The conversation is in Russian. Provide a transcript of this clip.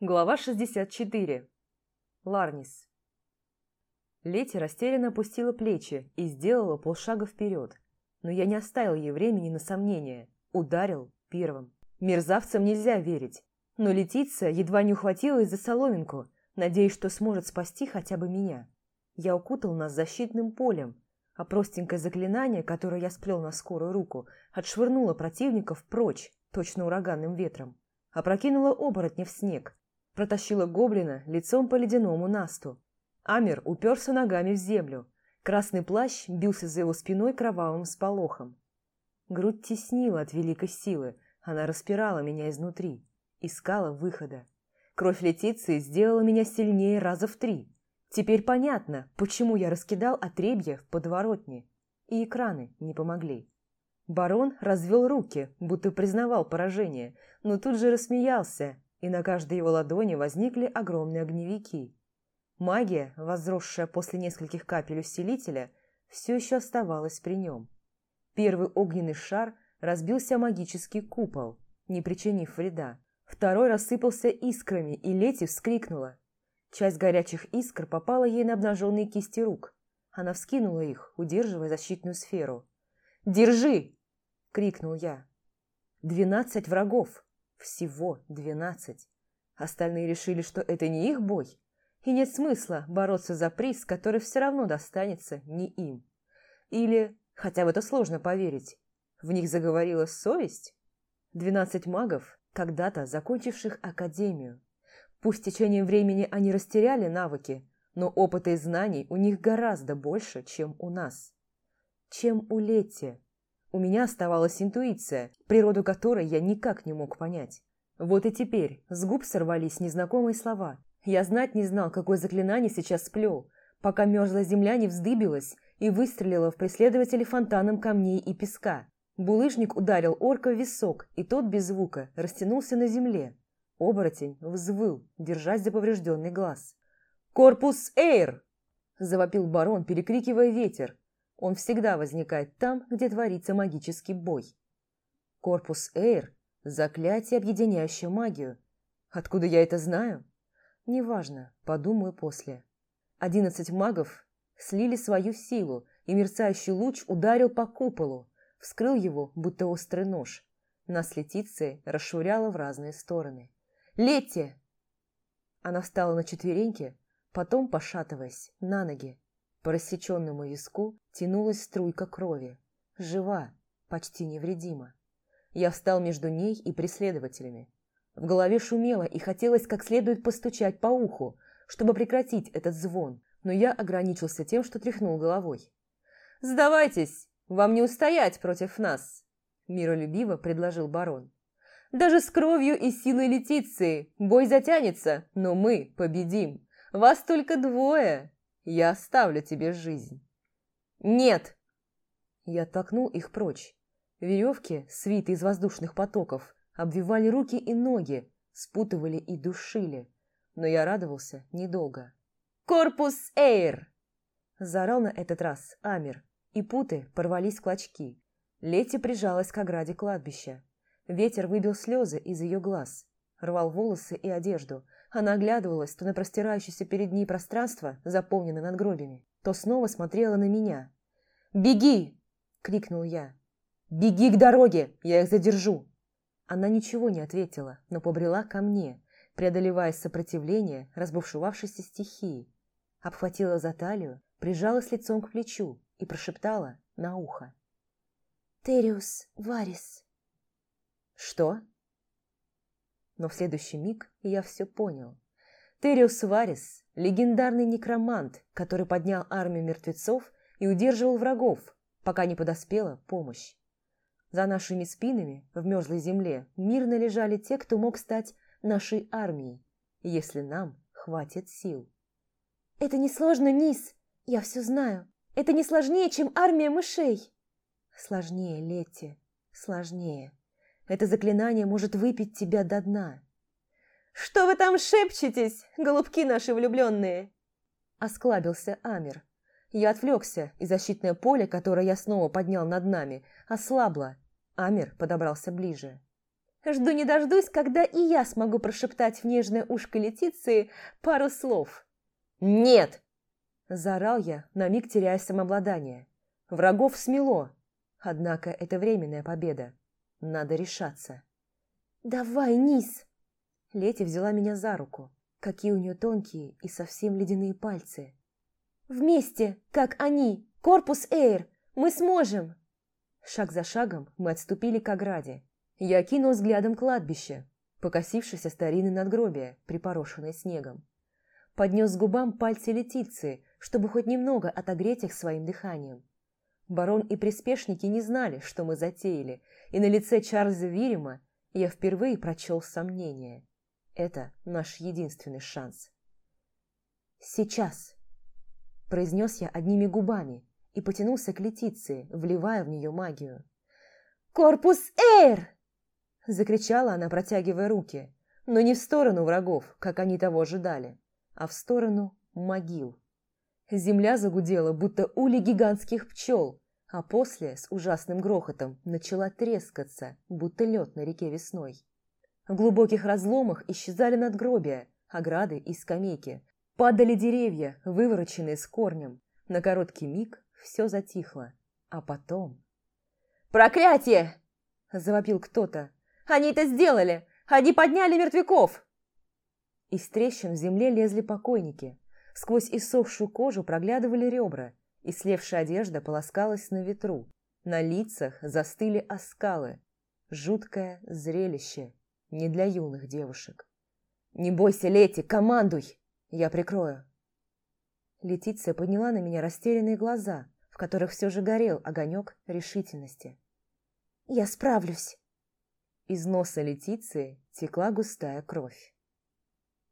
Глава 64. Ларнис. Лети растерянно опустила плечи и сделала полшага вперед. Но я не оставил ей времени на сомнение. Ударил первым. Мерзавцам нельзя верить. Но Летиция едва не ухватилась за соломинку, надеясь, что сможет спасти хотя бы меня. Я укутал нас защитным полем, а простенькое заклинание, которое я сплел на скорую руку, отшвырнуло противников прочь, точно ураганным ветром. Опрокинуло оборотня в снег, Протащила гоблина лицом по ледяному насту. Амер уперся ногами в землю. Красный плащ бился за его спиной кровавым сполохом. Грудь теснила от великой силы, она распирала меня изнутри, искала выхода. Кровь Летиции сделала меня сильнее раза в три. Теперь понятно, почему я раскидал отребья в подворотне, и экраны не помогли. Барон развел руки, будто признавал поражение, но тут же рассмеялся и на каждой его ладони возникли огромные огневики. Магия, возросшая после нескольких капель усилителя, все еще оставалась при нем. Первый огненный шар разбился магический купол, не причинив вреда. Второй рассыпался искрами, и Лети вскрикнула. Часть горячих искр попала ей на обнаженные кисти рук. Она вскинула их, удерживая защитную сферу. «Держи!» – крикнул я. «Двенадцать врагов!» Всего двенадцать. Остальные решили, что это не их бой, и нет смысла бороться за приз, который все равно достанется не им. Или, хотя в это сложно поверить, в них заговорила совесть? Двенадцать магов, когда-то закончивших академию. Пусть в течение времени они растеряли навыки, но опыта и знаний у них гораздо больше, чем у нас. Чем у Летти. У меня оставалась интуиция, природу которой я никак не мог понять. Вот и теперь с губ сорвались незнакомые слова. Я знать не знал, какое заклинание сейчас сплел, пока мерзлая земля не вздыбилась и выстрелила в преследователя фонтаном камней и песка. Булыжник ударил орка в висок, и тот без звука растянулся на земле. Оборотень взвыл, держась за поврежденный глаз. «Корпус Эйр!» – завопил барон, перекрикивая ветер, он всегда возникает там, где творится магический бой. Корпус Эйр – заклятие, объединяющее магию. Откуда я это знаю? Неважно, подумаю после. Одиннадцать магов слили свою силу, и мерцающий луч ударил по куполу, вскрыл его, будто острый нож. Нас Летиция расшвыряла в разные стороны. «Летти!» Она встала на четвереньки, потом, пошатываясь, на ноги, по рассеченному виску тянулась струйка крови. Жива, почти невредима. Я встал между ней и преследователями. В голове шумело и хотелось как следует постучать по уху, чтобы прекратить этот звон, но я ограничился тем, что тряхнул головой. «Сдавайтесь! Вам не устоять против нас!» Миролюбиво предложил барон. «Даже с кровью и силой Летиции бой затянется, но мы победим! Вас только двое!» Я оставлю тебе жизнь». «Нет!» Я оттолкнул их прочь. Веревки, свиты из воздушных потоков, обвивали руки и ноги, спутывали и душили. Но я радовался недолго. «Корпус Эйр!» Заорал на этот раз Амир, и путы порвались в клочки. Лети прижалась к ограде кладбища. Ветер выбил слезы из ее глаз, рвал волосы и одежду, она оглядывалась то на простирающееся перед ней пространство, заполненное надгробиями, то снова смотрела на меня. «Беги!» – крикнул я. «Беги к дороге! Я их задержу!» Она ничего не ответила, но побрела ко мне, преодолевая сопротивление разбушевавшейся стихии. Обхватила за талию, прижалась лицом к плечу и прошептала на ухо. «Териус Варис». «Что?» Но в следующий миг я все понял. Териус Варис – легендарный некромант, который поднял армию мертвецов и удерживал врагов, пока не подоспела помощь. За нашими спинами в мерзлой земле мирно лежали те, кто мог стать нашей армией, если нам хватит сил. «Это несложно, Низ, я все знаю. Это не сложнее, чем армия мышей». «Сложнее, Летти, сложнее». Это заклинание может выпить тебя до дна. «Что вы там шепчетесь, голубки наши влюбленные?» Осклабился Амир. Я отвлекся, и защитное поле, которое я снова поднял над нами, ослабло. Амир подобрался ближе. Жду не дождусь, когда и я смогу прошептать в нежное ушко Летиции пару слов. «Нет!» – заорал я, на миг теряя самообладание. Врагов смело, однако это временная победа. Надо решаться. «Давай, Низ!» Лети взяла меня за руку. Какие у нее тонкие и совсем ледяные пальцы. «Вместе, как они! Корпус Эйр! Мы сможем!» Шаг за шагом мы отступили к ограде. Я кинул взглядом кладбище, покосившееся старинное надгробие, припорошенное снегом. Поднес к губам пальцы летицы, чтобы хоть немного отогреть их своим дыханием. Барон и приспешники не знали, что мы затеяли, и на лице Чарльза Вильяма я впервые прочел сомнение. Это наш единственный шанс. «Сейчас», – произнес я одними губами и потянулся к Летиции, вливая в нее магию. «Корпус Эйр!» Закричала она, протягивая руки, но не в сторону врагов, как они того ожидали, а в сторону могил. Земля загудела, будто ули гигантских пчел, а после с ужасным грохотом начала трескаться, будто лед на реке весной. В глубоких разломах исчезали надгробия, ограды и скамейки. Падали деревья, вывороченные с корнем. На короткий миг все затихло, а потом... «Проклятие!» – завопил кто-то, они это сделали! Они подняли мертвяков!» Из трещин в земле лезли покойники. Сквозь иссохшую кожу проглядывали ребра, и слевшая одежда полоскалась на ветру. На лицах застыли оскалы. Жуткое зрелище, не для юных девушек. «Не бойся, Лети, командуй! Я прикрою!» Летиция подняла на меня растерянные глаза, в которых все же горел огонек решительности. «Я справлюсь!» Из носа Летиции текла густая кровь.